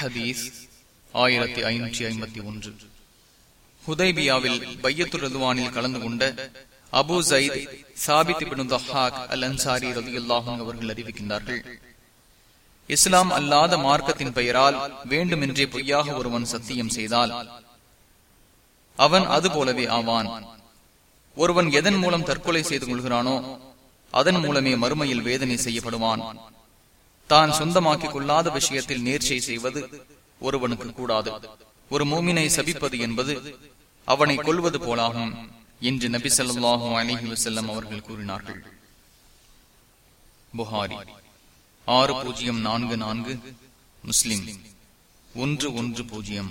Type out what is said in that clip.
ஹதீஸ் ஆயிரத்தி ஐநூற்றி ஐம்பத்தி ஒன்று. ஹுதைபியாவில் பையத்து ரதுவானில் கலந்து கொண்ட அபு சயித் சாபித் தஹாக் அல் அன்சாரி ரதியுல்லாஹும் அவர்கள் அறிவிக்கின்றார்கள். இஸ்லாம் அல்லாத மார்க்கத்தின் பெயரால் வேண்டுமென்றே பொய்யாக ஒருவன் சத்தியம் செய்தால் அவன் அது போலவே ஆவான். ஒருவன் எதன் மூலம் தற்கொலை செய்து கொள்கிறானோ அதன் மூலமே மறுமையில் வேதனை செய்யப்படுவான். தான் சொந்தமாக்கிக் கொள்ளாத விஷயத்தில் நேர்ச்சை செய்வது ஒருவனுக்கு கூடாது. ஒரு மூமினை சபிப்பது என்பது அவனை கொள்வது போலாகும் என்று நபி சொல்லாஹு அலிஹி வசல்லம் அவர்கள் கூறினார்கள். புகாரி ஆறு பூஜ்ஜியம் நான்கு நான்கு முஸ்லிம் ஒன்று ஒன்று பூஜ்ஜியம்.